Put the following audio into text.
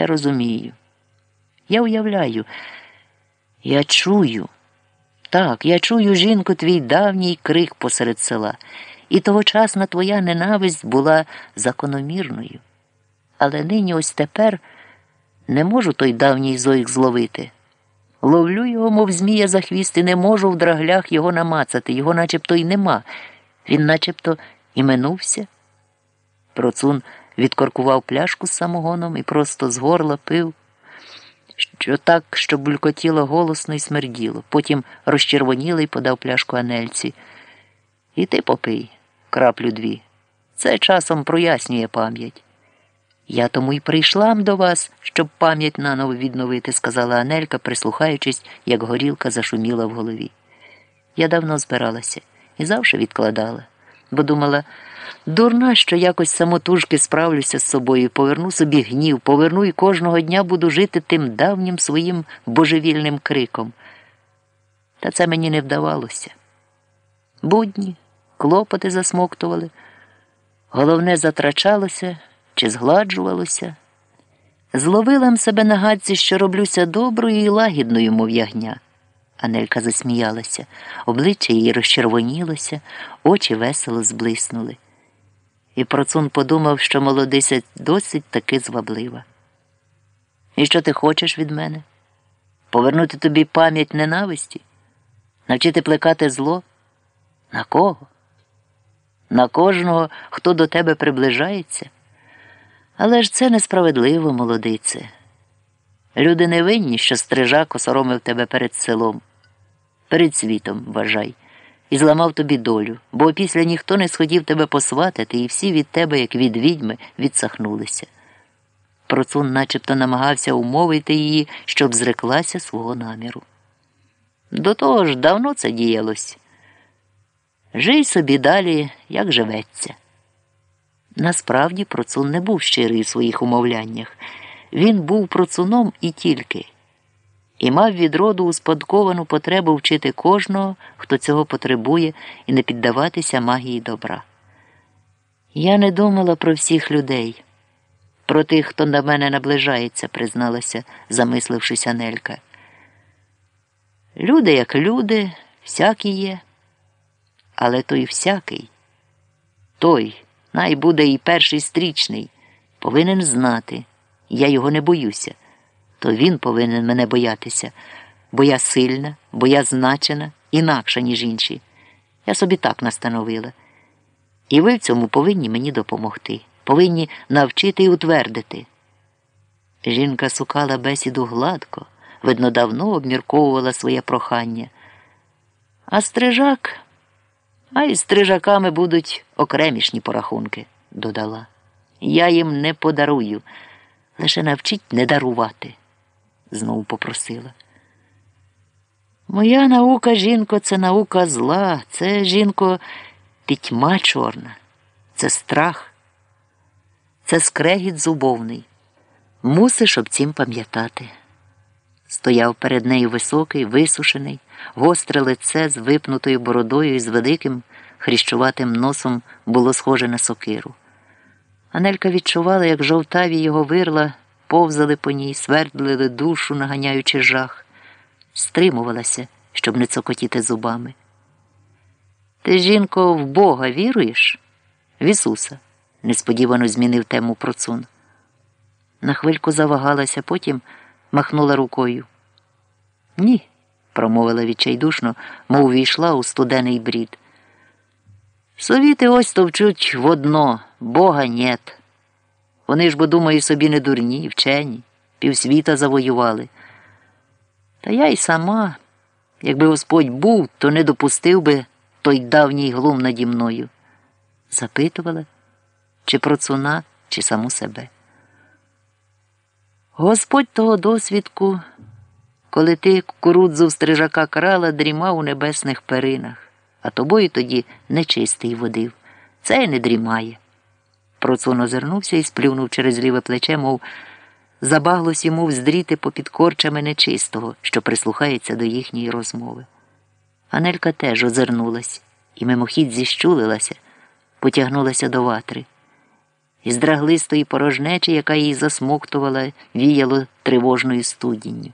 Я розумію. Я уявляю, я чую. Так, я чую, жінку, твій давній крик посеред села, і тогочасна твоя ненависть була закономірною. Але нині ось тепер не можу той давній зоїк зловити. Ловлю його, мов змія за хвіст, і не можу в драглях його намацати, його начебто й нема. Він начебто і минувся. Процун відкоркував пляшку з самогоном і просто з горла пив, що так, що булькотіло голосно і смерділо. Потім розчервонілий подав пляшку Анельці. І ти попий, краплю дві. Це часом прояснює пам'ять. Я тому й прийшла до вас, щоб пам'ять наново відновити, сказала Анелька, прислухаючись, як горілка зашуміла в голові. Я давно збиралася і завжди відкладала, бо думала, дурна, що якось самотужки справлюся з собою, поверну собі гнів, поверну і кожного дня буду жити тим давнім своїм божевільним криком. Та це мені не вдавалося. Будні, клопоти засмоктували, головне затрачалося чи згладжувалося. Зловила себе на гадці, що роблюся доброю і лагідною, мов ягня. Анелька засміялася, обличчя її розчервонілося, очі весело зблиснули. І процун подумав, що молодиця досить таки зваблива. І що ти хочеш від мене? Повернути тобі пам'ять ненависті? Навчити плекати зло? На кого? На кожного, хто до тебе приближається? Але ж це несправедливо, молодице. Люди не винні, що стрижак осоромив тебе перед селом, перед світом, вважай, і зламав тобі долю, бо після ніхто не сходів тебе посватати, і всі від тебе, як від відьми, відсахнулися. Процун начебто намагався умовити її, щоб зреклася свого наміру. До того ж, давно це діялось. Жий собі далі, як живеться. Насправді процун не був щирий у своїх умовляннях. Він був процуном і тільки, і мав від роду успадковану потребу вчити кожного, хто цього потребує, і не піддаватися магії добра. Я не думала про всіх людей, про тих, хто до мене наближається, призналася, замислившись Анелька. Люди, як люди, всякі є, але той всякий, той. Най буде і перший стрічний, повинен знати. Я його не боюся, то він повинен мене боятися, бо я сильна, бо я значена, інакша, ніж інші. Я собі так настановила. І ви в цьому повинні мені допомогти, повинні навчити і утвердити. Жінка сукала бесіду гладко, видно, давно обмірковувала своє прохання. А стрижак. А із стрижаками будуть окремішні порахунки, додала. Я їм не подарую, лише навчіть не дарувати, знову попросила. Моя наука, жінко, це наука зла, це, жінко, пітьма чорна, це страх, це скрегіт зубовний. Мусиш об цім пам'ятати. Стояв перед нею високий, висушений, гостре лице з випнутою бородою і з великим хріщуватим носом було схоже на сокиру. Анелька відчувала, як жовтаві його вирла повзали по ній, свердлили душу, наганяючи жах, стримувалася, щоб не цокотіти зубами. Ти, жінко, в Бога віруєш? В Ісуса, несподівано змінив тему процун. На хвильку завагалася, потім махнула рукою. Ні, промовила відчайдушно, мов війшла у студений брід. Совіти ось товчуть в одно, Бога нет. Вони ж бо думаю собі не дурні, вчені, півсвіта завоювали. Та я й сама, якби Господь був, то не допустив би той давній глум наді мною. Запитувала, чи про цуна, чи саму себе. Господь того досвідку, коли ти кукурудзу в стрижака крала, дрімав у небесних перинах, а тобою тоді нечистий водив. Це й не дрімає. Процун озирнувся і сплюнув через ліве плече, мов забаглось йому вздріти попід корчами нечистого, що прислухається до їхньої розмови. Анелька теж озирнулась і мимохідь зіщулилася, потягнулася до ватри. із драглистої порожнечі, яка її засмоктувала, віяло тривожною студінню.